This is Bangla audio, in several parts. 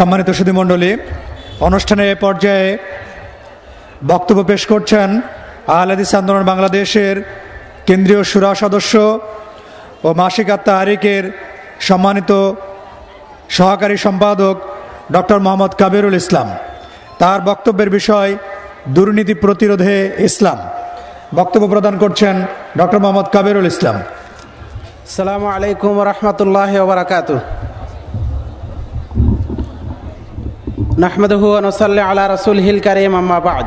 সম্মানিত সুধিমণ্ডলী অনুষ্ঠানের এ পর্যায়ে বক্তব্য পেশ করছেন আহলাদিস আন্দোলন বাংলাদেশের কেন্দ্রীয় সুরা সদস্য ও মাসিক তাহারিকের সম্মানিত সহকারী সম্পাদক ডক্টর মোহাম্মদ কাবিরুল ইসলাম। তার বক্তব্যের বিষয় দুর্নীতি প্রতিরোধে ইসলাম। বক্তব্য প্রদান করছেন ডক্টর মোহাম্মদ কাবিরুল ইসলাম। সালামু আলাইকুম রহমতুল্লাহ বারাকাতু نحمده ونصلي على رسوله الكريم أما بعد.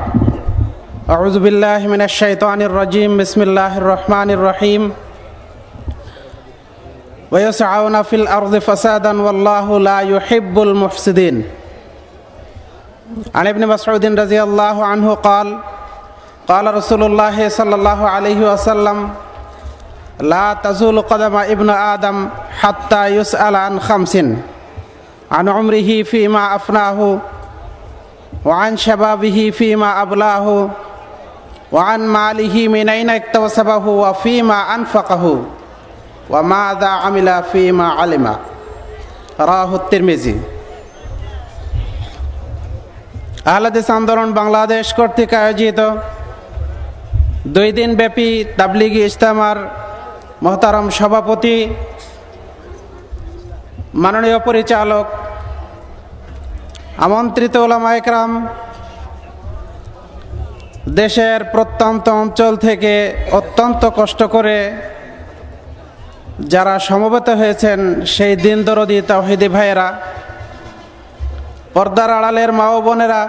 أعوذ بالله من الشيطان الرجيم. بسم الله الرحمن الرحيم. ويسعون في الأرض فسادا والله لا يحب المفسدين. عن ابن مسعود رضي الله عنه قال قال رسول الله صلى الله عليه وسلم لا تزول قدم ابن آدم حتى يسأل عن خمس. عن عمره فيما أفناه وعن شبابه فيما أبلاه وعن ماله من أين اكتسبه وفيما أنفقه وماذا عمل فيما علم راه الترمذي আহলাদিস আন্দোলন বাংলাদেশ কর্তৃক আয়োজিত দুই দিন ব্যাপী তাবলিগি ইজতেমার মহতারাম সভাপতি মাননীয় পরিচালক আমন্ত্রিত ওলামা একরাম, দেশের প্রত্যন্ত অঞ্চল থেকে অত্যন্ত কষ্ট করে যারা সমবেত হয়েছেন সেই দিন দরদি তাহিদি ভাইয়েরা, পর্দার আড়ালের মা বোনেরা,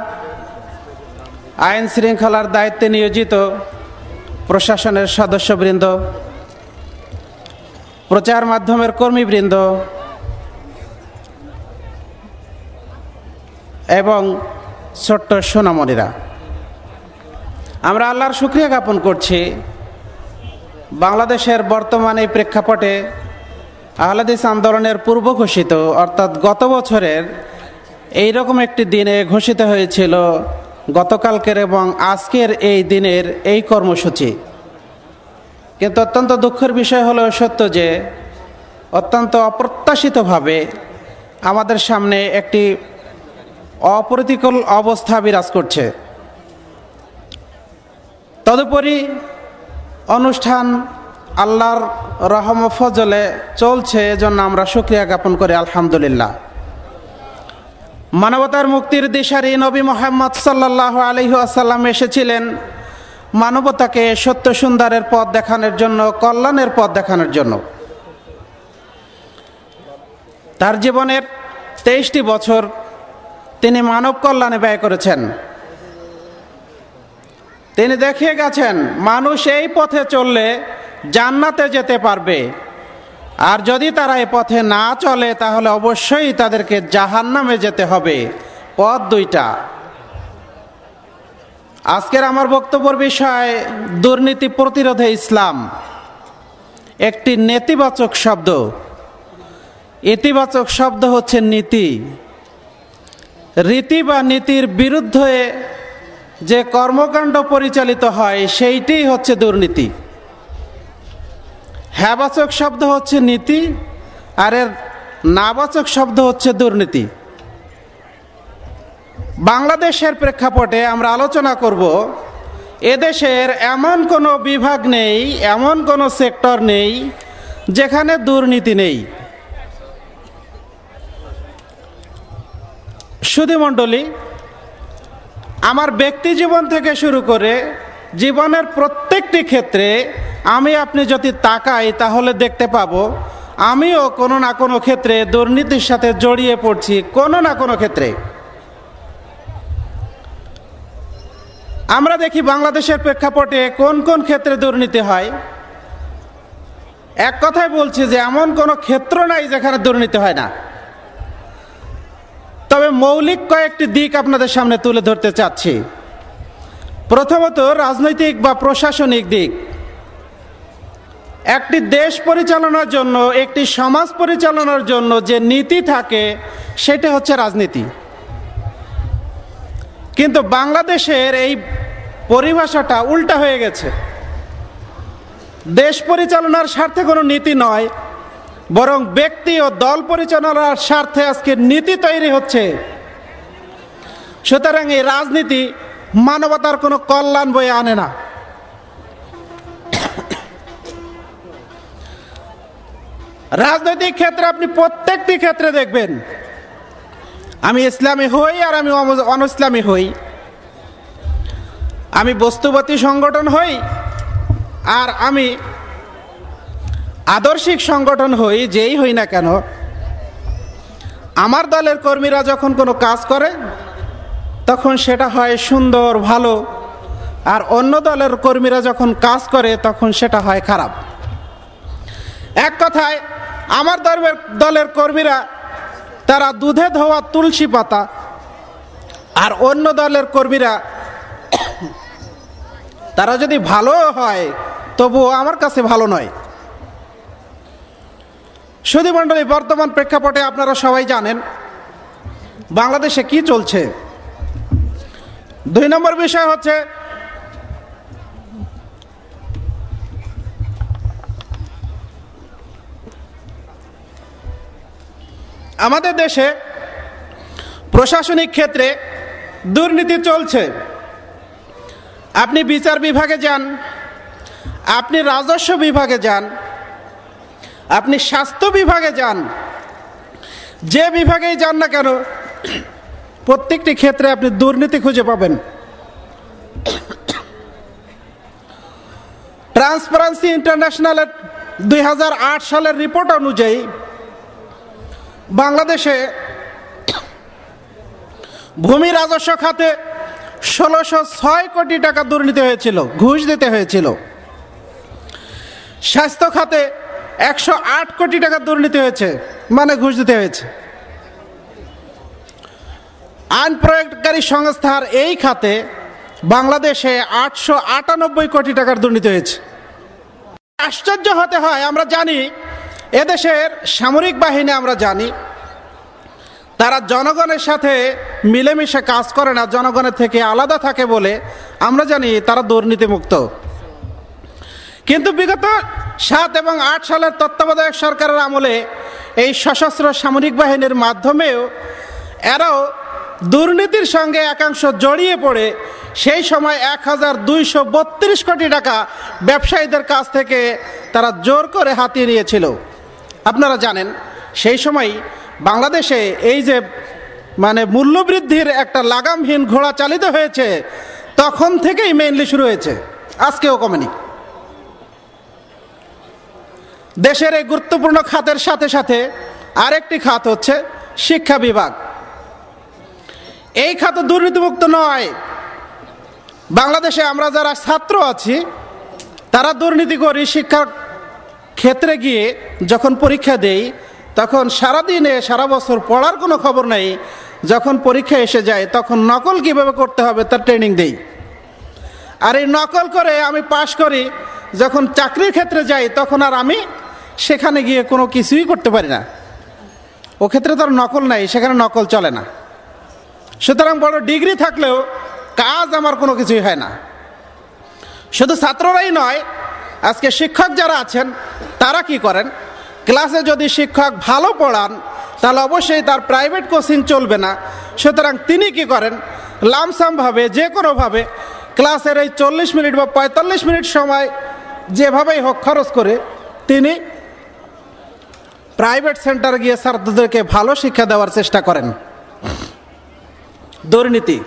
আইন শৃঙ্খলার দায়িত্বে নিয়োজিত প্রশাসনের সদস্যবৃন্দ, প্রচার মাধ্যমের কর্মীবৃন্দ এবং ছোট্ট সোনামণিরা। আমরা আল্লাহর শুক্রিয়া জ্ঞাপন করছি। বাংলাদেশের বর্তমানে প্রেক্ষাপটে আহলাদিস আন্দোলনের পূর্ব ঘোষিত, অর্থাৎ গত বছরের এই রকম একটি দিনে ঘোষিত হয়েছিল গতকালকের এবং আজকের এই দিনের এই কর্মসূচি। কিন্তু অত্যন্ত দুঃখের বিষয় হলো সত্য যে, অত্যন্ত অপ্রত্যাশিতভাবে আমাদের সামনে একটি অপ্রতিকূল অবস্থা বিরাজ করছে। তদুপরি অনুষ্ঠান আল্লাহর রহম ফজলে চলছে, এজন্য আমরা সুক্রিয়া জ্ঞাপন করি, আলহামদুলিল্লাহ। মানবতার মুক্তির দিশারি নবী মোহাম্মদ সাল্লাহ আলহি আসাল্লাম এসেছিলেন মানবতাকে সত্য সুন্দরের পথ দেখানোর জন্য, কল্যাণের পথ দেখানোর জন্য। তার জীবনের তেইশটি বছর তিনি মানব কল্যাণে ব্যয় করেছেন। তিনি দেখিয়ে গেছেন, মানুষ এই পথে চললে জান্নাতে যেতে পারবে। আর যদি তারা এ পথে না চলে, তাহলে অবশ্যই তাদেরকে জাহান নামে যেতে হবে। পথ দুইটা। আজকের আমার বক্তব্যের বিষয়, দুর্নীতি প্রতিরোধে ইসলাম। একটি নেতিবাচক শব্দ। ইতিবাচক শব্দ হচ্ছে নীতি। রীতি বা নীতির বিরুদ্ধে যে কর্মকাণ্ড পরিচালিত হয়, সেইটি হচ্ছে দুর্নীতি। হ্যাবাচক শব্দ হচ্ছে নীতি, আর এর নাবাচক শব্দ হচ্ছে দুর্নীতি। বাংলাদেশের প্রেক্ষাপটে আমরা আলোচনা করব, এদেশের এমন কোনো বিভাগ নেই, এমন কোনো সেক্টর নেই, যেখানে দুর্নীতি নেই। সুধীমণ্ডলী আমার ব্যক্তি জীবন থেকে শুরু করে জীবনের প্রত্যেকটি ক্ষেত্রে আমি আপনি যদি তাকাই তাহলে দেখতে পাবো, আমিও কোনো না কোনো ক্ষেত্রে দুর্নীতির সাথে জড়িয়ে পড়ছি, কোনো না কোনো ক্ষেত্রে। আমরা দেখি বাংলাদেশের প্রেক্ষাপটে কোন কোন ক্ষেত্রে দুর্নীতি হয়। এক কথায় বলছি যে এমন কোনো ক্ষেত্র নাই যেখানে দুর্নীতি হয় না। তবে মৌলিক কয়েকটি দিক আপনাদের সামনে তুলে ধরতে চাচ্ছি। প্রথমত রাজনৈতিক বা প্রশাসনিক দিক। একটি দেশ পরিচালনার জন্য, একটি সমাজ পরিচালনার জন্য যে নীতি থাকে, সেটা হচ্ছে রাজনীতি। কিন্তু বাংলাদেশের এই পরিভাষাটা উল্টা হয়ে গেছে। দেশ পরিচালনার স্বার্থে কোনো নীতি নয় বরং ব্যক্তি ও দল পরিচালনার স্বার্থে আজকে নীতি তৈরি হচ্ছে। সুতরাং এই রাজনীতি মানবতার কোনো কল্যাণ বয়ে আনে না। রাজনৈতিক ক্ষেত্রে আপনি প্রত্যেকটি ক্ষেত্রে দেখবেন, আমি ইসলামী হই আর আমি অন ইসলামী হই। আমি বস্তুবাদী সংগঠন হই আর আমি আদর্শিক সংগঠন হই, যেই হই না কেন, আমার দলের কর্মীরা যখন কোনো কাজ করে, তখন সেটা হয় সুন্দর, ভালো, আর অন্য দলের কর্মীরা যখন কাজ করে, তখন সেটা হয় খারাপ। এক কথায়, আমার দলের দলের কর্মীরা, তারা দুধে ধোয়া তুলসী পাতা, আর অন্য দলের কর্মীরা, তারা যদি ভালো হয়, তবুও আমার কাছে ভালো নয়। সুধী মণ্ডলী, বর্তমান প্রেক্ষাপটে আপনারা সবাই জানেন বাংলাদেশে কি চলছে। দুই নম্বর বিষয় হচ্ছে, আমাদের দেশে প্রশাসনিক ক্ষেত্রে দুর্নীতি চলছে। আপনি বিচার বিভাগে যান, আপনি রাজস্ব বিভাগে যান আপনি স্বাস্থ্য বিভাগে যান। যে বিভাগেই যান না কেন, প্রত্যেকটি ক্ষেত্রে আপনি দুর্নীতি খুঁজে পাবেন। ট্রান্সপারেন্সি ইন্টারন্যাশনালের দুই হাজার আট সালের রিপোর্ট অনুযায়ী বাংলাদেশে ভূমি রাজস্ব খাতে ষোলোশো ছয় কোটি টাকা দুর্নীতি হয়েছিল, ঘুষ দিতে হয়েছিল। স্বাস্থ্য খাতে একশো আট কোটি টাকা দুর্নীতি হয়েছে মানে ঘুষ দিতে হয়েছে। আইন প্রয়োগকারী সংস্থার এই খাতে বাংলাদেশে আটশো আটানব্বই কোটি টাকার দুর্নীতি হয়েছে। আশ্চর্য হতে হয়, আমরা জানি, এদেশের সামরিক বাহিনী আমরা জানি, তারা জনগণের সাথে মিলেমিশে কাজ করে না, জনগণের থেকে আলাদা থাকে বলে আমরা জানি তারা দুর্নীতিমুক্ত। কিন্তু বিগত সাত এবং আট সালের তত্ত্বাবধায়ক সরকারের আমলে এই সশস্ত্র সামরিক বাহিনীর মাধ্যমেও এরাও দুর্নীতির সঙ্গে একাংশ জড়িয়ে পড়ে, সেই সময় এক হাজার দুইশো বত্রিশ কোটি টাকা ব্যবসায়ীদের কাছ থেকে তারা জোর করে হাতিয়ে নিয়েছিল। আপনারা জানেন, সেই সময় বাংলাদেশে এই যে মানে মূল্যবৃদ্ধির একটা লাগামহীন ঘোড়া চালিত হয়েছে, তখন থেকেই মেইনলি শুরু হয়েছে। আজকেও কমেনি। দেশের এই গুরুত্বপূর্ণ খাতের সাথে সাথে আরেকটি খাত হচ্ছে শিক্ষা বিভাগ। এই খাত দুর্নীতিমুক্ত নয়। বাংলাদেশে আমরা যারা ছাত্র আছি, তারা দুর্নীতি করি শিক্ষার ক্ষেত্রে গিয়ে যখন পরীক্ষা দেই, তখন সারাদিনে, সারা বছর পড়ার কোনো খবর নেই। যখন পরীক্ষা এসে যায়, তখন নকল কীভাবে করতে হবে তার ট্রেনিং দেই। আর এই নকল করে আমি পাশ করি, যখন চাকরির ক্ষেত্রে যাই, তখন আর আমি সেখানে গিয়ে কোনো কিছুই করতে পারি না। ও ক্ষেত্রে তার নকল নাই, সেখানে নকল চলে না। সুতরাং বড় ডিগ্রি থাকলেও কাজ আমার কোনো কিছুই হয় না। শুধু ছাত্ররাই নয়, আজকে শিক্ষক যারা আছেন, তারা কি করেন? ক্লাসে যদি শিক্ষক ভালো পড়ান, তাহলে অবশ্যই তার প্রাইভেট কোচিং চলবে না। সুতরাং তিনি কি করেন? লামসামভাবে যে কোনোভাবে ক্লাসের এই চল্লিশ মিনিট বা পঁয়তাল্লিশ মিনিট সময় যেভাবেই হোক খরচ করে তিনি প্রাইভেট সেন্টারে গিয়ে ছাত্রদেরকে ভালো শিক্ষা দেওয়ার চেষ্টা করেন। দুর্নীতি।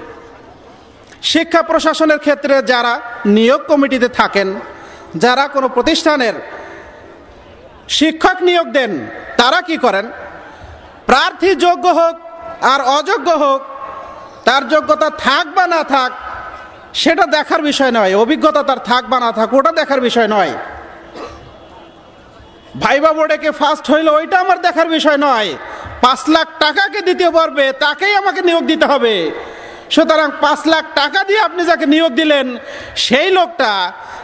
শিক্ষা প্রশাসনের ক্ষেত্রে যারা নিয়োগ কমিটিতে থাকেন, যারা কোনো প্রতিষ্ঠানের শিক্ষক নিয়োগ দেন, তারা কি করেন? প্রার্থী যোগ্য হোক আর অযোগ্য হোক, তার যোগ্যতা থাক বা না থাক, সেটা দেখার বিষয় নয়। অভিজ্ঞতা তার থাক বা না থাক, ওটা দেখার বিষয় নয়। ভাইবা বোর্ডে কে ফার্স্ট হইল, ওইটা আমার দেখার বিষয় নয়। পাঁচ লাখ টাকাকে দ্বিতীয় পারবে তাকেই আমাকে নিয়োগ দিতে হবে। সুতরাং পাঁচ লাখ টাকা দিয়ে আপনি যাকে নিয়োগ দিলেন, সেই লোকটা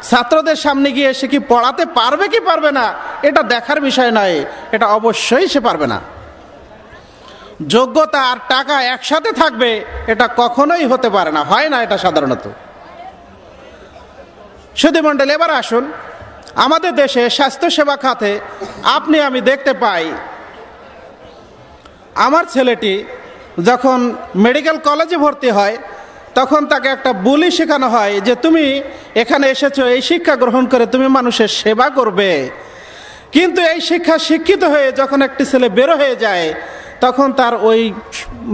ছাত্রদের সামনে গিয়ে সে কি পড়াতে পারবে কি পারবে না, এটা দেখার বিষয় নয়। এটা অবশ্যই সে পারবে না। যোগ্যতা আর টাকা একসাথে থাকবে, এটা কখনোই হতে পারে না। হয় না এটা সাধারণত। সুধীমণ্ডল এবার আসুন। আমাদের দেশে স্বাস্থ্যসেবা খাতে আপনি, আমি দেখতে পাই, আমার ছেলেটি যখন মেডিকেল কলেজে ভর্তি হয়, তখন তাকে একটা বুলি শেখানো হয় যে, তুমি এখানে এসেছ, এই শিক্ষা গ্রহণ করে তুমি মানুষের সেবা করবে। কিন্তু এই শিক্ষা শিক্ষিত হয়ে যখন একটি ছেলে বেরো হয়ে যায়, তখন তার ওই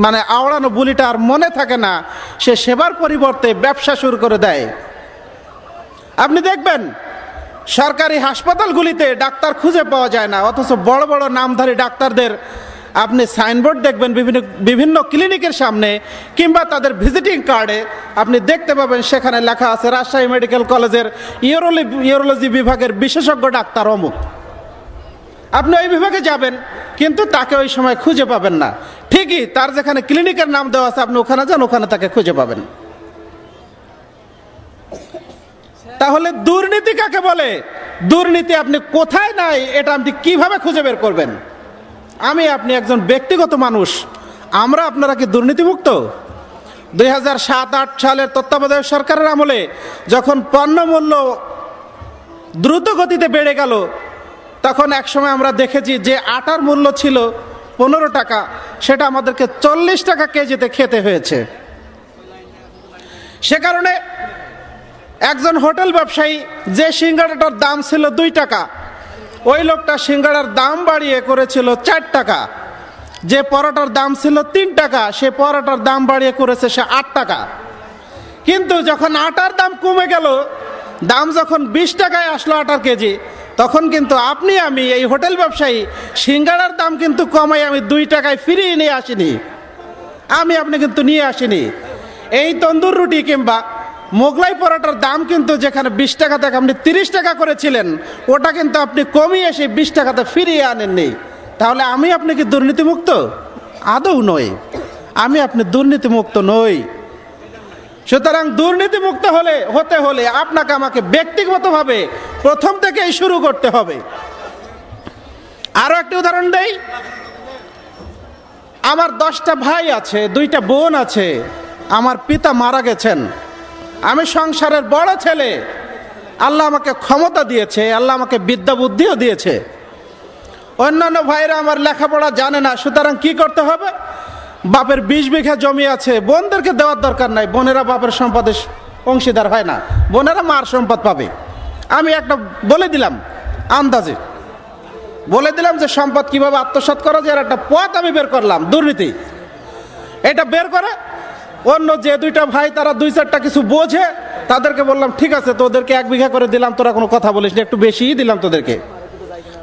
মানে আওড়ানো বুলিটা আর মনে থাকে না, সে সেবার পরিবর্তে ব্যবসা শুরু করে দেয়। আপনি দেখবেন সরকারি হাসপাতালগুলিতে ডাক্তার খুঁজে পাওয়া যায় না। অথচ বড় বড় নামধারী ডাক্তারদের আপনি সাইনবোর্ড দেখবেন বিভিন্ন বিভিন্ন ক্লিনিকের সামনে কিংবা তাদের ভিজিটিং কার্ডে। আপনি দেখতে পাবেন সেখানে লেখা আছে, রাজশাহী মেডিকেল কলেজের ইউরোলি, ইউরোলজি বিভাগের বিশেষজ্ঞ ডাক্তার অমুক। আপনি ওই বিভাগে যাবেন, কিন্তু তাকে ওই সময় খুঁজে পাবেন না। ঠিকই, তার যেখানে ক্লিনিকের নাম দেওয়া আছে, আপনি ওখানে যান, ওখানে তাকে খুঁজে পাবেন। তাহলে দুর্নীতি কাকে বলে? দুর্নীতি আপনি কোথায় নাই, এটা আপনি কীভাবে খুঁজে বের করবেন? আমি আপনি একজন ব্যক্তিগত মানুষ, আমরা আপনারা কি দুর্নীতিমুক্ত? দুই হাজার সাত, আট সালের তত্ত্বাবধায়ক সরকারের আমলে যখন পণ্যমূল্য দ্রুত গতিতে বেড়ে গেল, তখন একসময় আমরা দেখেছি যে আটার মূল্য ছিল পনেরো টাকা, সেটা আমাদেরকে চল্লিশ টাকা কেজিতে খেতে হয়েছে। সে কারণে একজন হোটেল ব্যবসায়ী, যে সিঙ্গাড়াটার দাম ছিল দুই টাকা, ওই লোকটা সিঙ্গাড়ার দাম বাড়িয়ে করেছিল চার টাকা। যে পরোটার দাম ছিল তিন টাকা, সে পরোটার দাম বাড়িয়ে করেছে সে আট টাকা। কিন্তু যখন আটার দাম কমে গেল, দাম যখন বিশ টাকায় আসলো আটার কেজি, তখন কিন্তু আপনি, আমি, এই হোটেল ব্যবসায়ী সিঙ্গাড়ার দাম কিন্তু কমাই আমি দুই টাকায় ফিরিয়ে নিয়ে আসিনি। আমি, আপনি কিন্তু নিয়ে আসিনি। এই তন্দুর রুটি কিংবা মোগলাই পরোটার দাম কিন্তু যেখানে বিশ টাকা থেকে আপনি তিরিশ টাকা করেছিলেন, ওটা কিন্তু আপনি কমিয়ে এসে বিশ টাকাতে ফিরিয়ে আনেননি। তাহলে আমি আপনি কি দুর্নীতিমুক্ত? আদৌ নই। আমি আপনি দুর্নীতিমুক্ত নই। সুতরাং দুর্নীতিমুক্ত হলে, হতে হলে আপনাকে আমাকে ব্যক্তিগতভাবে প্রথম থেকেই শুরু করতে হবে। আরও একটি উদাহরণ দেই। আমার দশটা ভাই আছে, দুইটা বোন আছে, আমার পিতা মারা গেছেন। আমি সংসারের বড় ছেলে। আল্লাহ আমাকে ক্ষমতা দিয়েছে, আল্লাহ আমাকে বিদ্যা বুদ্ধিও দিয়েছে। অন্যান্য ভাইরা আমার লেখাপড়া জানে না, সুতরাং কি করতে হবে? বাপের বিশ বিঘা জমি আছে, বোনদেরকে দেওয়ার দরকার নাই। বোনেরা বাপের সম্পদের অংশীদার হয় না, বোনেরা মার সম্পদ পাবে। আমি একটা বলে দিলাম আন্দাজে। বলে দিলাম যে সম্পদ কীভাবে আত্মসাত করা যায় একটা পথ আমি বের করলাম, দুর্নীতি। এটা বের করে অন্য যে দুইটা ভাই তারা দুই চারটা কিছু বোঝে, তাদেরকে বললাম, ঠিক আছে, তোদেরকে এক বিঘা করে দিলাম, তোরা কোনো কথা বলিস না, একটু বেশিই দিলাম তোদেরকে।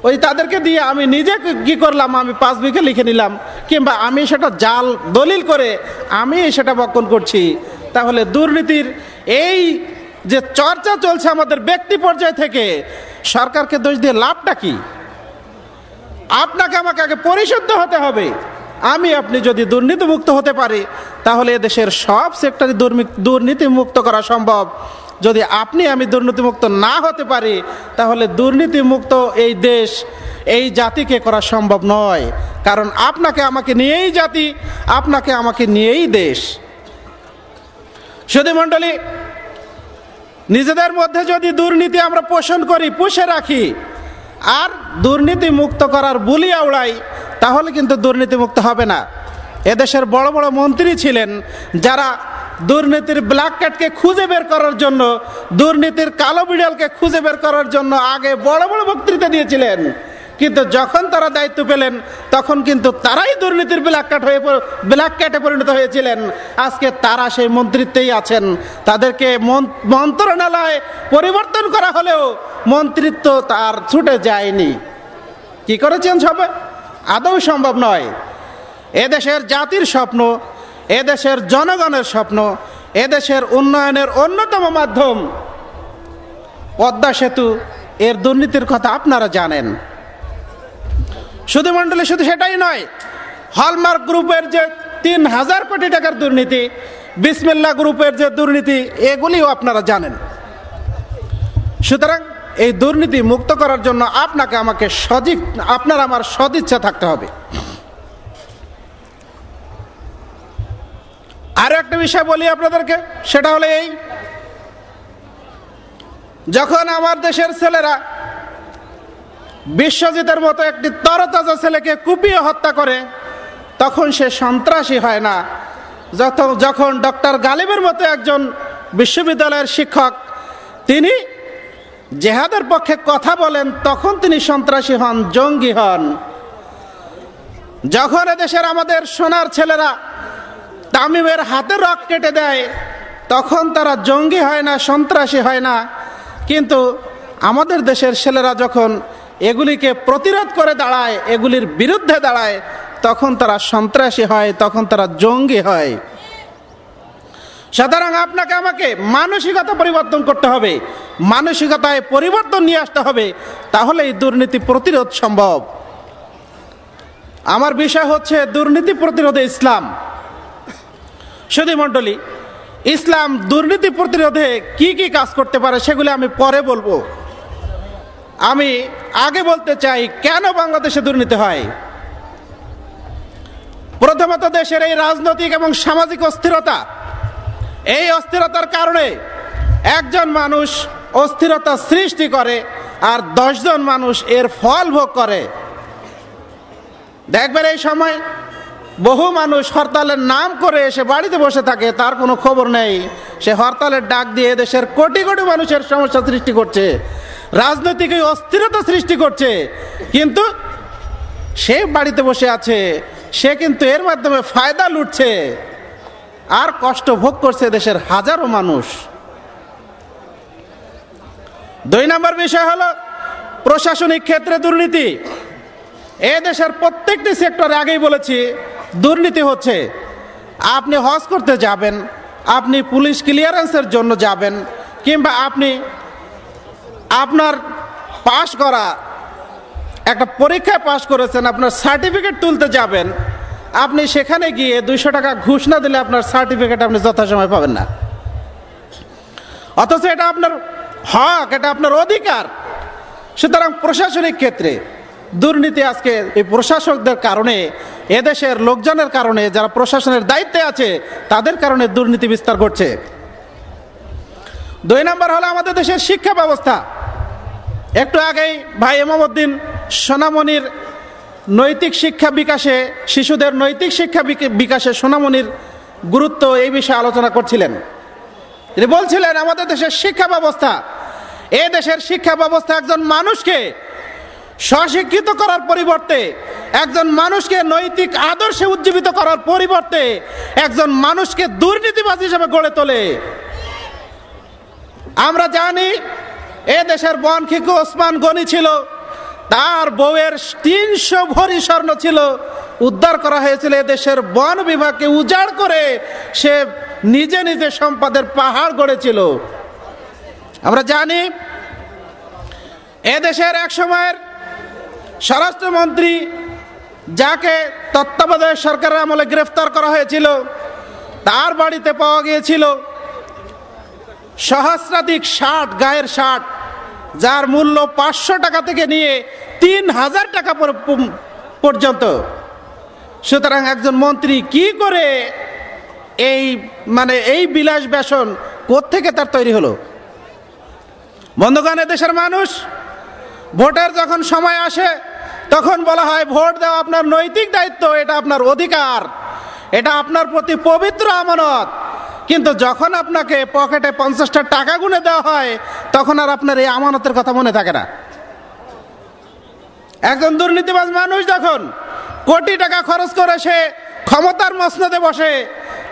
ওই তাদেরকে দিয়ে আমি নিজে কি করলাম, আমি পাঁচ বিঘে লিখে নিলাম, কিংবা আমি সেটা জাল দলিল করে আমি সেটা বক্ষণ করছি। তাহলে দুর্নীতির এই যে চর্চা চলছে আমাদের ব্যক্তি পর্যায় থেকে, সরকারকে দোষ দিয়ে লাভটা কি? আপনাকে আমাকে আগে পরিশুদ্ধ হতে হবে। আমি আপনি যদি দুর্নীতিমুক্ত হতে পারি, তাহলে দেশের সব সেক্টরে দুর্নীতিমুক্ত করা সম্ভব। যদি আপনি আমি দুর্নীতিমুক্ত না হতে পারি, তাহলে দুর্নীতিমুক্ত এই দেশ, এই জাতিকে করা সম্ভব নয়। কারণ আপনাকে আমাকে নিয়েই জাতি, আপনাকে আমাকে নিয়েই দেশ। সুধী মণ্ডলী, নিজেদের মধ্যে যদি দুর্নীতি আমরা পোষণ করি, পুষে রাখি আর দুর্নীতি মুক্ত করার বুলি আওড়াই, তাহলে কিন্তু দুর্নীতি মুক্ত হবে না। এদেশের বড় বড় মন্ত্রী ছিলেন যারা দুর্নীতির ব্ল্যাক ক্যাটকে খুঁজে বের করার জন্য, দুর্নীতির কালো বিড়ালকে খুঁজে বের করার জন্য আগে বড় বড় বক্তৃতা দিয়েছিলেন। কিন্তু যখন তারা দায়িত্ব পেলেন, তখন কিন্তু তারাই দুর্নীতির ব্ল্যাক হয়ে ব্ল্যাক ক্যাটে পরিণত হয়েছিলেন। আজকে তারা সেই মন্ত্রিত্বেই আছেন। তাদেরকে মন্ত্রণালয় পরিবর্তন করা হলেও মন্ত্রিত্ব তার ছুটে যায়নি। কি করেছেন সবে? আদৌ সম্ভব নয়। এদেশের জাতির স্বপ্ন, এদেশের জনগণের স্বপ্ন, এদেশের উন্নয়নের অন্যতম মাধ্যম পদ্মা সেতু। এর দুর্নীতির কথা আপনারা জানেন। শুধু মন্ডলে শুধু সেটাই নয় হলমার্ক গ্রুপের যে তিন হাজার কোটি টাকার দুর্নীতি বিসমিল্লা গ্রুপের যে দুর্নীতি, এগুলিও আপনারা জানেন। সুতরাং এই দুর্নীতি মুক্ত করার জন্য আপনাকে আমাকে সদিক আপনার আমার সদিচ্ছা থাকতে হবে। আর একটা বিষয় বলি আপনাদেরকে, সেটা হলো এই, যখন আমার দেশের ছেলেরা বিশ্বজিতের মতো একটি তরতাজা ছেলেকে কুপিয়ে হত্যা করে, তখন সে সন্ত্রাসী হয় না। যত যখন ডক্টর গালিবের মতো একজন বিশ্ববিদ্যালয়ের শিক্ষক, তিনি জেহাদের পক্ষে কথা বলেন, তখন তিনি সন্ত্রাসী হন, জঙ্গি হন। যখন দেশের আমাদের সোনার ছেলেরা তামিমের হাতে রক কেটে দেয়, তখন তারা জঙ্গি হয় না, সন্ত্রাসী হয় না। কিন্তু আমাদের দেশের ছেলেরা যখন এগুলিকে প্রতিরোধ করে দাঁড়ায়, এগুলির বিরুদ্ধে দাঁড়ায়, তখন তারা সন্ত্রাসী হয়, তখন তারা জঙ্গি হয়। সুতরাং আপনাকে আমাকে মানসিকতা পরিবর্তন করতে হবে, মানসিকতায় পরিবর্তন নিয়ে আসতে হবে তাহলে এই দুর্নীতি প্রতিরোধ সম্ভব। আমার বিষয় হচ্ছে দুর্নীতি প্রতিরোধে ইসলাম। সুদী মণ্ডলী, ইসলাম দুর্নীতি প্রতিরোধে কি কি কাজ করতে পারে সেগুলি আমি পরে বলব। আমি আগে বলতে চাই, কেন বাংলাদেশে দুর্নীতি হয়? প্রথমত দেশের এই রাজনৈতিক এবং সামাজিক অস্থিরতা। এই অস্থিরতার কারণে একজন মানুষ অস্থিরতা সৃষ্টি করে আর দশজন মানুষ এর ফল ভোগ করে। দেখবেন এই সময় বহু মানুষ হরতালের নাম করে এসে বাড়িতে বসে থাকে, তার কোনো খবর নেই। সে হরতালের ডাক দিয়ে দেশের কোটি কোটি মানুষের সমস্যা সৃষ্টি করছে। রাজনৈতিক অস্থিরতা সৃষ্টি করছে। কিন্তু সে বাড়িতে বসে আছে, সে কিন্তু এর মাধ্যমে ফায়দা লুটছে। আর কষ্ট ভোগ করছে দেশের হাজারো মানুষ। দুই নম্বর বিষয় হলো, প্রশাসনিক ক্ষেত্রে দুর্নীতি। এ দেশের প্রত্যেকটি সেক্টরে আগেই বলেছি, দুর্নীতি হচ্ছে। আপনি হজ করতে যাবেন, আপনি পুলিশ ক্লিয়ারেন্সের জন্য যাবেন, কিংবা আপনি আপনার পাশ করা, একটা পরীক্ষায় পাশ করেছেন, আপনার সার্টিফিকেট তুলতে যাবেন, আপনি সেখানে গিয়ে দুইশো টাকা ঘুষ না দিলে আপনার সার্টিফিকেট আপনি যথাসময় পাবেন না। অথচ এটা আপনার হক, এটা আপনার অধিকার। সুতরাং প্রশাসনিক ক্ষেত্রে দুর্নীতি আজকে এই প্রশাসকদের কারণে, এদেশের লোকজনের কারণে, যারা প্রশাসনের দায়িত্বে আছে, তাদের কারণে দুর্নীতি বিস্তার করছে দুই নম্বর হলো আমাদের দেশের শিক্ষা ব্যবস্থা। একটু আগেই ভাই এমামুদ্দিন সোনামণির নৈতিক শিক্ষা বিকাশে, শিশুদের নৈতিক শিক্ষা বিকাশে সোনামণির গুরুত্ব এই বিষয়ে আলোচনা করছিলেন। তিনি বলছিলেন, আমাদের দেশের শিক্ষা ব্যবস্থা, এ দেশের শিক্ষা ব্যবস্থা একজন মানুষকে স্বশিক্ষিত করার পরিবর্তে, একজন মানুষকে নৈতিক আদর্শে উজ্জীবিত করার পরিবর্তে, একজন মানুষকে দুর্নীতিবাজ হিসেবে গড়ে তোলে। আমরা জানি এ দেশের বন খিকু ওসমান গনি ছিল। তার বউয়ের তিনশো ভরি স্বর্ণ ছিল। উদ্ধার করা হয়েছিল দেশের বন বিভাগকে উজাড় করে সে নিজে নিজে সম্পদের পাহাড় গড়েছিল। আমরা জানি এদেশের এক সময়ের স্বরাষ্ট্রমন্ত্রী যাকে তত্ত্বাবধায়ক সরকারের আমলে গ্রেফতার করা হয়েছিল, তার বাড়িতে পাওয়া গিয়েছিল সহস্রাধিক ষাট, গায়ের ষাট যার মূল্য পাঁচশো টাকা থেকে নিয়ে তিন হাজার টাকা পর্যন্ত। সুতরাং একজন মন্ত্রী কি করে এই মানে এই বিলাস বেসন থেকে তার তৈরি হলো? বন্ধুগণ দেশের মানুষ ভোটের যখন সময় আসে, তখন বলা হয় ভোট দেওয়া আপনার নৈতিক দায়িত্ব, এটা আপনার অধিকার, এটা আপনার প্রতি পবিত্র আমানত। কিন্তু যখন আপনাকে পকেটে পঞ্চাশটা টাকা গুনে দেওয়া হয়, তখন আর আপনার এই আমানতের কথা মনে থাকে না। একজন দুর্নীতিবাজ মানুষ যখন কোটি টাকা খরচ করে সে ক্ষমতার মসনদে বসে,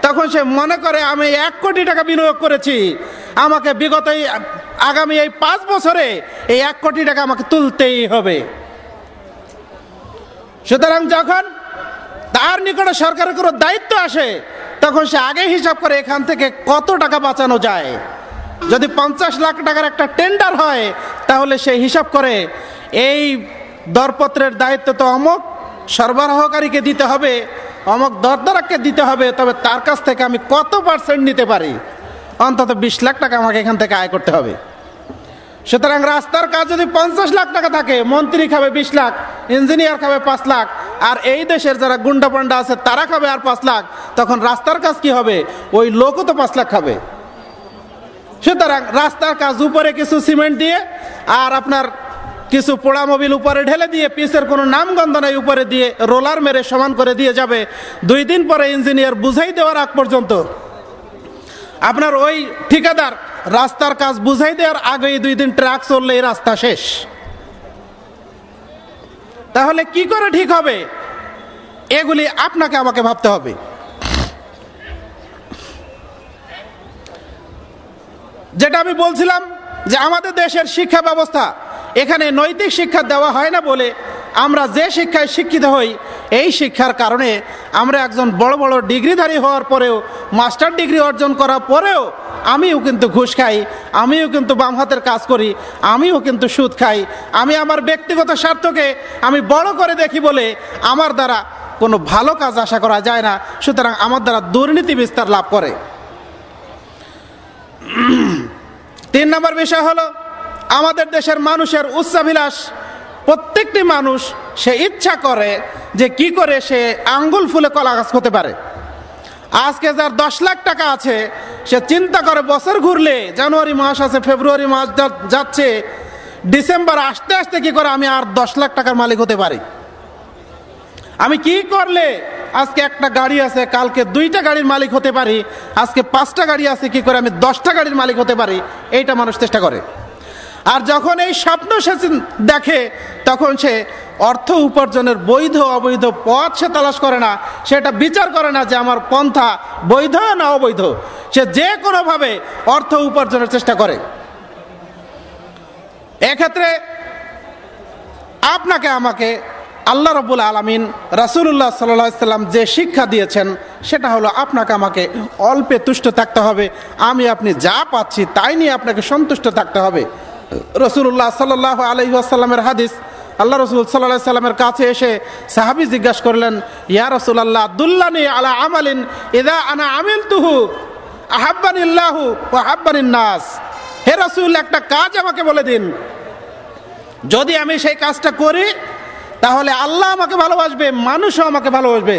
তখন সে মনে করে, আমি এক কোটি টাকা বিনিয়োগ করেছি। আমাকে বিগত এই, আগামী এই পাঁচ বছরে এই এক কোটি টাকা আমাকে তুলতেই হবে। সুতরাং যখন তার নিকটে সরকারের কোনো দায়িত্ব আসে তখন সে আগে হিসাব করে এখান থেকে কত টাকা বাঁচানো যায়। যদি পঞ্চাশ লাখ টাকার একটা টেন্ডার হয়, তাহলে সে হিসাব করে, এই দরপত্রের দায়িত্ব তো অমুক, সরবরাহকারীকে দিতে হবে, অমুক দরদারাককে দিতে হবে, তবে তার কাছ থেকে আমি কত পার্সেন্ট নিতে পারি? অন্তত বিশ লাখ টাকা আমাকে এখান থেকে আয় করতে হবে। সুতরাং রাস্তার কাজ যদি পঞ্চাশ লাখ টাকা থাকে, মন্ত্রী খাবে বিশ লাখ ইঞ্জিনিয়ার খাবে পাঁচ লাখ আর এই দেশের যারা গুন্ডা পান্ডা আছে, তারা খাবে আর পাঁচ লাখ। তখন রাস্তার কাজ কি হবে? ওই লোকও তো পাঁচ লাখ খাবে। সুতরাং রাস্তার কাজ উপরে কিছু সিমেন্ট দিয়ে আর আপনার কিছু পোড়া মোবিল উপরে ঢেলে দিয়ে, পিসের কোনো নামগন্ধ নাই উপরে দিয়ে রোলার মেরে সমান করে দিয়ে যাবে। দুই দিন পরে ইঞ্জিনিয়ার বুঝাই দেওয়ার আগ পর্যন্ত আপনার ওই ঠিকাদার রাস্তার কাজ বুঝাই দেওয়ার আগেই দুই দিন ট্রাক চললে এই রাস্তা শেষ। তাহলে কি করে ঠিক হবে? এগুলি আপনাকে আমাকে ভাবতে হবে। যেটা আমি বলছিলাম যে আমাদের দেশের শিক্ষা ব্যবস্থা এখানে নৈতিক শিক্ষা দেওয়া হয় না বলে আমরা যে শিক্ষায় শিক্ষিত হই, এই শিক্ষার কারণে আমরা একজন বড় বড় ডিগ্রিধারী হওয়ার পরেও, মাস্টার ডিগ্রি অর্জন করার পরেও আমিও কিন্তু ঘুষ খাই, আমিও কিন্তু বাম হাতের কাজ করি, আমিও কিন্তু সুদ খাই, আমি আমার ব্যক্তিগত স্বার্থকে আমি বড় করে দেখি বলে আমার দ্বারা কোনো ভালো কাজ আশা করা যায় না, সুতরাং আমার দ্বারা দুর্নীতি বিস্তার লাভ করে। তিন নম্বর বিষয় হলো আমাদের দেশের মানুষের উচ্চাভিলাষ, প্রত্যেকটি মানুষ সে ইচ্ছা করে যে কি করে সে আঙ্গুল ফুলে কলা গাছ হতে পারে। আজকে যার দশ লাখ টাকা আছে, সে চিন্তা করে বছর ঘুরলে, জানুয়ারি মাস আছে, ফেব্রুয়ারি মাস যাচ্ছে, ডিসেম্বর আসতে আসতে কি করে আমি আর দশ লাখ টাকার মালিক হতে পারি? আমি কি করলে আজকে একটা গাড়ি আছে, কালকে দুইটা গাড়ির মালিক হতে পারি, আজকে পাঁচটা গাড়ি আছে, কি করে আমি দশটা গাড়ির মালিক হতে পারি, এইটা মানুষ চেষ্টা করে। আর যখন এই স্বপ্ন সে দেখে, তখন সে অর্থ উপার্জনের বৈধ অবৈধ পথ সে তালাশ করে না। সেটা বিচার করে না যে আমার পন্থা বৈধ না অবৈধ। সে যে কোনোভাবে অর্থ উপার্জনের চেষ্টা করে। এক্ষেত্রে আপনাকে আমাকে আল্লাহ রবুল আলমিন রাসুল্লাহ সাল্লাম যে শিক্ষা দিয়েছেন, সেটা হলো আপনাকে আমাকে অল্পে তুষ্ট থাকতে হবে। আমি আপনি যা পাচ্ছি তাই নিয়ে আপনাকে সন্তুষ্ট থাকতে হবে। রসুল্লাহ সাল্লাহ আলহিহাসাল্লামের হাদিস, আল্লাহ রসুল সাল্লাহ সাল্লামের কাছে এসে সাহাবি জিজ্ঞাসা করলেন, ইয়া রসুল আল্লাহ দুল্লানি আলা আমালিন ইদা আনা আমিল তুহু আহাব্বানিল্লাহু ও আহাব্বানিন নাস। হে রসুল, একটা কাজ আমাকে বলে দিন। যদি আমি সেই কাজটা করি, তাহলে আল্লাহ আমাকে ভালোবাসবে, মানুষও আমাকে ভালোবাসবে।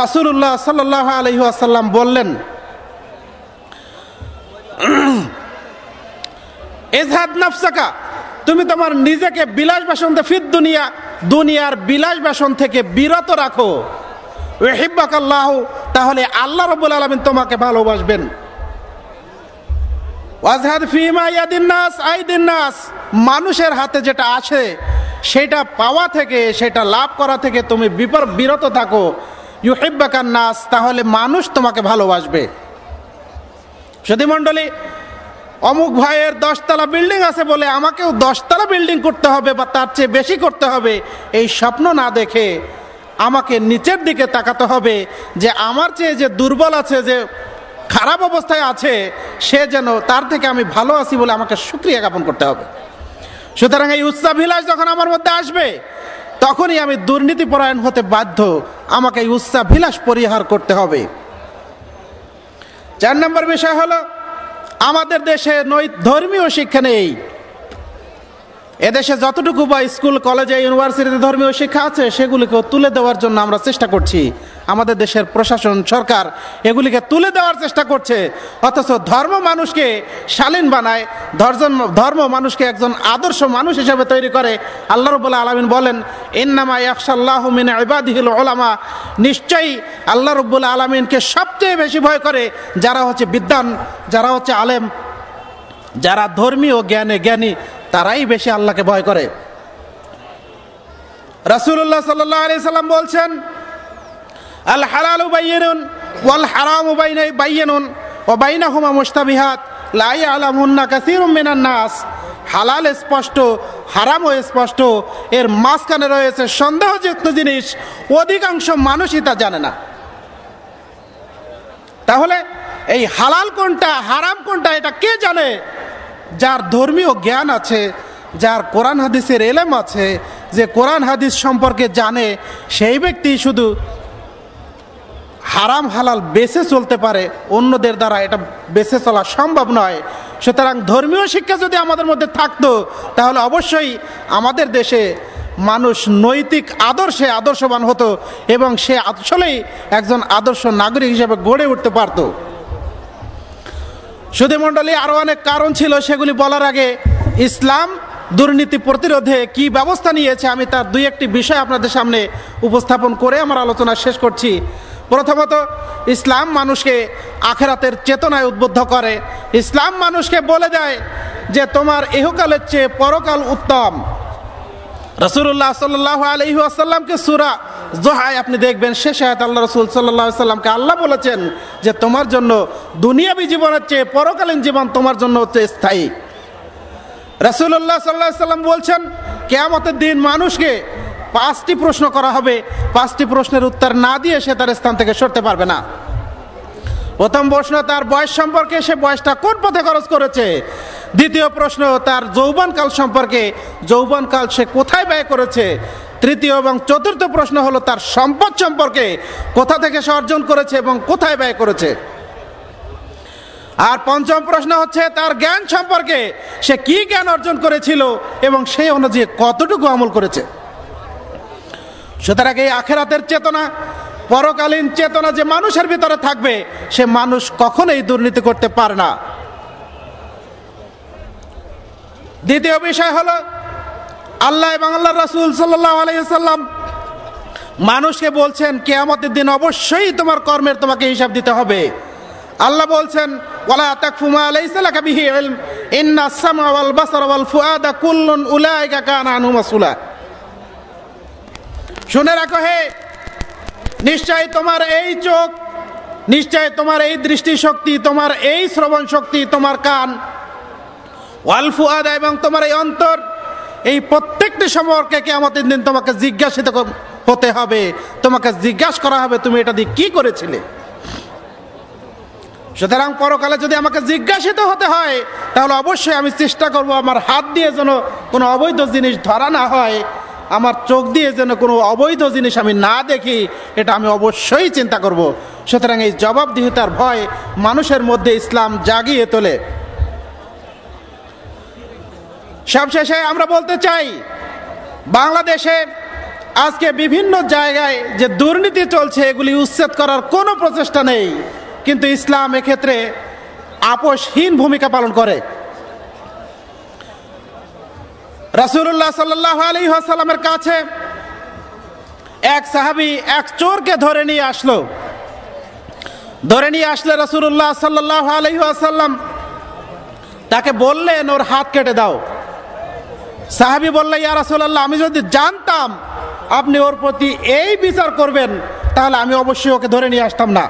রাসুল্লাহ সাল্লাহ আলহিহাসাল্লাম বললেন এজহাদ নাফসাকা, তুমি তোমার নিজেকে বিলাস বাসন ফির দুনিয়া, দুনিয়ার বিলাস বাসন থেকে বিরত রাখো। ওহিব্বাক আল্লাহ তাহলে আল্লাহ রবুল আলমিন তোমাকে ভালোবাসবেন। ওয়াজহাদ ফিমা মানুষের হাতে যেটা আছে, সেটা পাওয়া থেকে, সেটা লাভ করা থেকে তুমি বিপর, বিরত থাকো। ইউহিব্বাকান নাস, তাহলে মানুষ তোমাকে ভালোবাসবে। সতী মণ্ডলী অমুক ভাইয়ের দশতলা বিল্ডিং আছে বলে আমাকেও দশতলা বিল্ডিং করতে হবে বা তার চেয়ে বেশি করতে হবে, এই স্বপ্ন না দেখে আমাকে নিচের দিকে তাকাতে হবে যে আমার চেয়ে যে দুর্বল আছে, যে খারাপ অবস্থায় আছে, সে যেন তার থেকে আমি ভালো আছি বলে আমাকে সুক্রিয়া জ্ঞাপন করতে হবে। সুতরাং এই উচ্চাভিলাষ যখন আমার মধ্যে আসবে, তখনই আমি দুর্নীতি পরায়ণ হতে বাধ্য আমাকে এই উচ্চাভিলাষ পরিহার করতে হবে। চার নম্বর বিষয় হলো আমাদের দেশে নই ধর্মীয় শিক্ষা নেই। এদেশে যতটুকু বা স্কুল, কলেজে, ইউনিভার্সিটিতে ধর্মীয় শিক্ষা আছে সেগুলিকে তুলে দেওয়ার জন্য আমরা চেষ্টা করছি। আমাদের দেশের প্রশাসন, সরকার এগুলিকে তুলে দেওয়ার চেষ্টা করছে। অথচ ধর্ম মানুষকে শালীন বানায়, ধর্জন ধর্ম মানুষকে একজন আদর্শ মানুষ হিসেবে তৈরি করে। আল্লাহ রবুল্লা আলমিন বলেন, ইন্নামা ইয়াকসাল্লাহ মিন ইবাদিহিল ওলামা নিশ্চয়ই আল্লাহ রব্বুল আলমিনকে সবচেয়ে বেশি ভয় করে যারা হচ্ছে বিদ্যান যারা হচ্ছে আলেম, যারা ধর্মীয় জ্ঞানে জ্ঞানী, তারাই বেশি আল্লাহকে ভয় করে। রাসুল্লাহ সাল্লাহ আলি সাল্লাম বলছেন আল হালাল বাইনুন ওয়াল হারাম বাইনুন ও বাইনাহুমা মুস্তাবিহাত লাই আলামুন্না কাসিরুম মিনান নাস। হালাল স্পষ্ট, হারামও স্পষ্ট, এর মাঝখানে রয়েছে সন্দেহযুক্ত জিনিস, অধিকাংশ মানুষই তা জানে না। তাহলে এই হালাল কোনটা, হারাম কোনটা, এটা কে জানে? যার ধর্মীয় জ্ঞান আছে, যার কোরআন হাদিসের এলেম আছে, যে কোরআন হাদিস সম্পর্কে জানে, সেই ব্যক্তি শুধু হারাম হালাল বেছে চলতে পারে, অন্যদের দ্বারা এটা বেছে চলা সম্ভব নয়। সুতরাং ধর্মীয় শিক্ষা যদি আমাদের মধ্যে থাকতো, তাহলে অবশ্যই আমাদের দেশে মানুষ নৈতিক আদর্শে আদর্শবান হতো এবং সে আসলেই একজন আদর্শ নাগরিক হিসেবে গড়ে উঠতে পারত। সুধীমণ্ডলী আরও অনেক কারণ ছিল সেগুলি বলার আগে ইসলাম দুর্নীতি প্রতিরোধে কি ব্যবস্থা নিয়েছে আমি তার দুই একটি বিষয় আপনাদের সামনে উপস্থাপন করে আমার আলোচনা শেষ করছি। প্রথমত, ইসলাম মানুষকে আখেরাতের চেতনায় উদ্বুদ্ধ করে। ইসলাম মানুষকে বলে দেয় যে, তোমার ইহকালের চেয়ে পরকাল উত্তম। রসুল্লাহ সাল্লাহ আলহি আসাল্লামকে সুরা জোহায় আপনি দেখবেন, শেষ আয়াত আল্লাহ রসুল সাল্লাহ সাল্লামকে আল্লাহ বলেছেন যে, তোমার জন্য দুনিয়াবী জীবনের চেয়ে পরকালীন জীবন তোমার জন্য হচ্ছে স্থায়ী। রসুল্লাহ সাল্লাহ সাল্লাম বলছেন, কেয়ামতের দিন মানুষকে পাঁচটি প্রশ্ন করা হবে। পাঁচটি প্রশ্নের উত্তর না দিয়ে সে তার স্থান থেকে সরতে পারবে না। প্রথম প্রশ্ন, তার বয়স সম্পর্কে সে বয়সটা কোন পথে খরচ করেছে? দ্বিতীয় প্রশ্ন, তার যৌবনকাল সম্পর্কে, যৌবনকাল সে কোথায় ব্যয় করেছে? তৃতীয় এবং চতুর্থ প্রশ্ন হলো, তার সম্পদ সম্পর্কে, কোথা থেকে সে অর্জন করেছে এবং কোথায় ব্যয় করেছে? আর পঞ্চম প্রশ্ন হচ্ছে, তার জ্ঞান সম্পর্কে সে কি জ্ঞান অর্জন করেছিল এবং সেই অনুযায়ী কতটুকু আমল করেছে? সুতরাং এই আখেরাতের চেতনা, পরকালীন চেতনা যে মানুষের ভিতরে থাকবে, সে মানুষ কখনোই দুর্নীতি করতে পারে না। দ্বিতীয় বিষয় হলো, আল্লাহ এবং আল্লাহ রাসুল আলাইসাল্লাম মানুষকে বলছেন, কেয়ামতের দিন অবশ্যই তোমার কর্মের তোমাকে হিসাব দিতে হবে। আল্লাহ বলছেন, ওয়ালা তাকফুমা লাইসা লাকা বিহি ইলম ইন্না সামা ওয়াল বাসারা ওয়াল ফুআদা কুল্লুন উলাইকা কানা শুনে রাখো হে। নিশ্চয় তোমার এই চোখ, নিশ্চয় তোমার এই দৃষ্টি শক্তি তোমার এই শ্রবণ শক্তি, তোমার কান। ওয়াল ফুআদা এবং তোমার এই অন্তর, এই প্রত্যেকটি সম্পর্কে কেয়ামতের দিন তোমাকে জিজ্ঞাসিত হতে হবে। তোমাকে জিজ্ঞাসা করা হবে, তুমি এটা দিয়ে কি করেছিলে? সুতরাং পরকালে যদি আমাকে জিজ্ঞাসিত হতে হয়, তাহলে অবশ্যই আমি চেষ্টা করব আমার হাত দিয়ে যেন কোনো অবৈধ জিনিস ধরা না হয়। আমার চোখ দিয়ে যেন কোনো অবৈধ জিনিস আমি না দেখি, এটা আমি অবশ্যই চিন্তা করব। সুতরাং এই জবাবদিহিতার ভয় মানুষের মধ্যে ইসলাম জাগিয়ে তোলে। সবশেষে আমরা বলতে চাই, বাংলাদেশে আজকে বিভিন্ন জায়গায় যে দুর্নীতি চলছে, এগুলি উচ্ছেদ করার কোনো প্রচেষ্টা নেই। কিন্তু ইসলাম এক্ষেত্রে আপোষহীন ভূমিকা পালন করে। রাসুল্লাহ সাল্লাহ আলী আসাল্লামের কাছে এক সাহাবি এক চোরকে ধরে নিয়ে আসলো। ধরে নিয়ে আসলে রসুল্লাহ সাল্লাহ আলহি আসাল্লাম তাকে বললেন, ওর হাত কেটে দাও। সাহাবি বললে ইয়া রাসুল্লাহ আমি যদি জানতাম আপনি ওর প্রতি এই বিচার করবেন, তাহলে আমি অবশ্যই ওকে ধরে নিয়ে আসতাম না।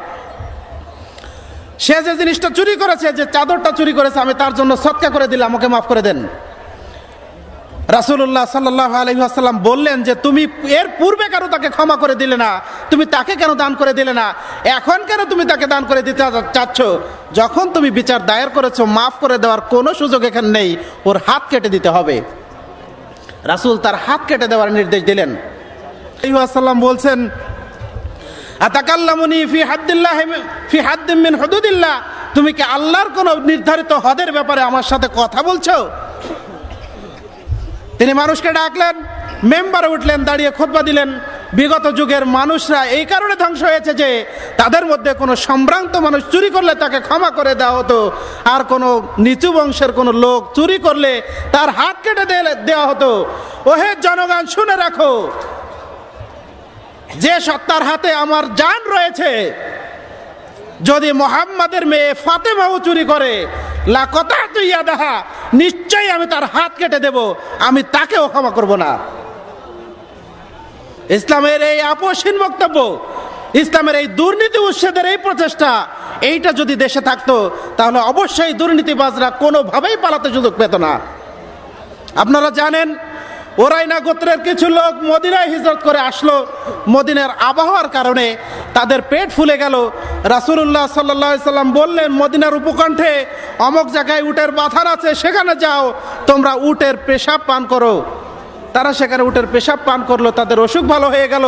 সে যে জিনিসটা চুরি করেছে, যে চাদরটা চুরি করেছে, আমি তার জন্য সৎকা করে দিলাম, ওকে মাফ করে দেন। রাসুল্লাহ সাল্লাহ আলহিহাসাল্লাম বললেন যে তুমি এর পূর্বে কেন তাকে ক্ষমা করে দিলে না, তুমি তাকে কেন দান করে দিলে না? এখন কেন তুমি তাকে দান করে দিতে চাচ্ছ? যখন তুমি বিচার দায়ের করেছ, মাফ করে দেওয়ার কোনো সুযোগ এখানে নেই, ওর হাত কেটে দিতে হবে। রাসুল তার হাত কেটে দেওয়ার নির্দেশ দিলেন। আসাল্লাম বলছেন ফি তুমি কি আল্লাহর কোন নির্ধারিত হদের ব্যাপারে আমার সাথে কথা বলছো? তিনি মানুষকে ডাকলেন, মেম্বারে উঠলেন, দাঁড়িয়ে খোদবা দিলেন। বিগত যুগের মানুষরা এই কারণে ধ্বংস হয়েছে যে তাদের মধ্যে কোনো সম্ভ্রান্ত মানুষ চুরি করলে তাকে ক্ষমা করে দেওয়া হতো, আর কোনো নিচু বংশের কোনো লোক চুরি করলে তার হাত কেটে দেওয়া হতো। ওহে জনগণ, শুনে রাখো, যে সত্তার হাতে আমার জান রয়েছে, যদি মোহাম্মদের মেয়ে ফাতেমাও চুরি করে লাকতা নিশ্চয়ই আমি তার হাত কেটে দেব, আমি তাকেও ক্ষমা করব না। ইসলামের এই আপসীন বক্তব্য, ইসলামের এই দুর্নীতি উচ্ছেদের এই প্রচেষ্টা, এইটা যদি দেশে থাকতো, তাহলে অবশ্যই দুর্নীতিবাজরা কোনোভাবেই পালাতে সুযোগ পেত না। আপনারা জানেন ওরাইনা গোত্রের কিছু লোক মদিনায় হিজরত করে আসলো। মদিনার আবহাওয়ার কারণে তাদের পেট ফুলে গেল। রাসুল্লাহ সাল্লা সাল্লাম বললেন, মদিনার উপকণ্ঠে অমক জায়গায় উটের বাথার আছে, সেখানে যাও, তোমরা উটের পেশাব পান করো। তারা সেখানে উটের পেশাব পান করল, তাদের অসুখ ভালো হয়ে গেল।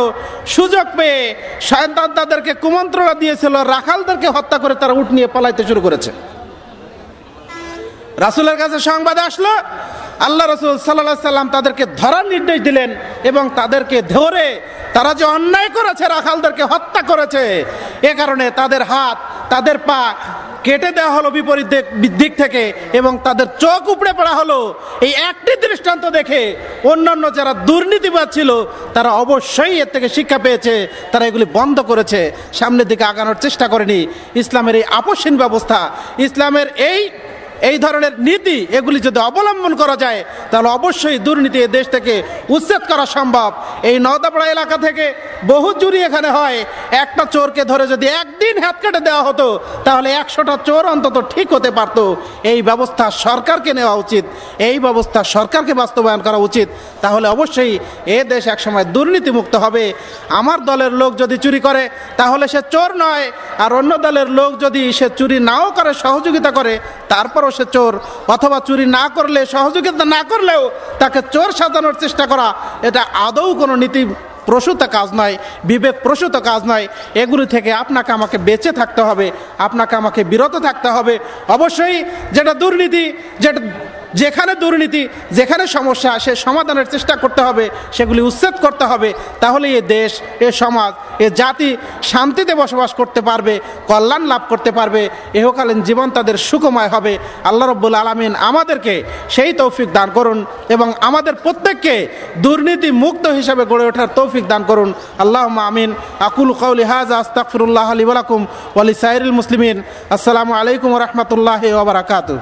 সুযোগ পেয়ে শয়তান তাদেরকে কুমন্ত্রণা দিয়েছিল, রাখালদেরকে হত্যা করে তারা উট নিয়ে পালাইতে শুরু করেছে। রাসুলের কাছে সংবাদ আসলো আল্লাহ রসুল সাল্লাহ সাল্লাম তাদেরকে ধরার নির্দেশ দিলেন এবং তাদেরকে ধরে তারা যে অন্যায় করেছে, রাখালদেরকে হত্যা করেছে, এ কারণে তাদের হাত, তাদের পা কেটে দেওয়া হলো বিপরীত দিক- থেকে এবং তাদের চোখ উপড়ে পড়া হলো। এই একটি দৃষ্টান্ত দেখে অন্যান্য যারা দুর্নীতিবাদ ছিল, তারা অবশ্যই এর থেকে শিক্ষা পেয়েছে, তারা এগুলি বন্ধ করেছে। সামনের দিকে আগানোর চেষ্টা করেনি। ইসলামের এই আপসহীন ব্যবস্থা, ইসলামের এই এই ধরনের নীতি এগুলি যদি অবলম্বন করা যায়, তাহলে অবশ্যই দুর্নীতি দেশ থেকে উচ্ছেদ করা সম্ভব। এই নদাপাড়া এলাকা থেকে বহু চুরি এখানে হয়। একটা চোরকে ধরে যদি একদিন হাত কেটে দেওয়া হতো, তাহলে একশোটা চোর অন্তত ঠিক হতে পারতো। এই ব্যবস্থা সরকারকে নেওয়া উচিত। এই ব্যবস্থা সরকারকে বাস্তবায়ন করা উচিত। তাহলে অবশ্যই এ দেশ একসময় দুর্নীতিমুক্ত হবে। আমার দলের লোক যদি চুরি করে, তাহলে সে চোর নয়। আর অন্য দলের লোক যদি সে চুরি নাও করে, সহযোগিতা করে, তারপরও সে চোর অথবা চুরি না করলে, সহযোগিতা না করলেও তাকে চোর সাজানোর চেষ্টা করা, এটা আদৌ কোনো নীতি প্রসূত কাজ নয় বিবেক প্রসূত কাজ নয়। এগুলি থেকে আপনাকে আমাকে বেঁচে থাকতে হবে, আপনাকে আমাকে বিরত থাকতে হবে। অবশ্যই যেটা দুর্নীতি, যেটা যেখানে দুর্নীতি, যেখানে সমস্যা, সে সমাধানের চেষ্টা করতে হবে, সেগুলি উচ্ছেদ করতে হবে তাহলে এ দেশ, এ সমাজ, এ জাতি শান্তিতে বসবাস করতে পারবে, কল্যাণ লাভ করতে পারবে, এহকালীন জীবন তাদের সুখময় হবে। আল্লাহ রব্বুল আলমিন আমাদেরকে সেই তৌফিক দান করুন এবং আমাদের প্রত্যেককে দুর্নীতি মুক্ত হিসাবে গড়ে ওঠার তৌফিক দান করুন। আল্লাহ আমিন। আকুল কৌলি হাজ আস্তাকফিরুল্লাহ আলী ওয়ালাকুম ওয়ালি সাইরুল মুসলিমিন। আসসালামু আলাইকুম রহমতুল্লাহ ওবরাকাতু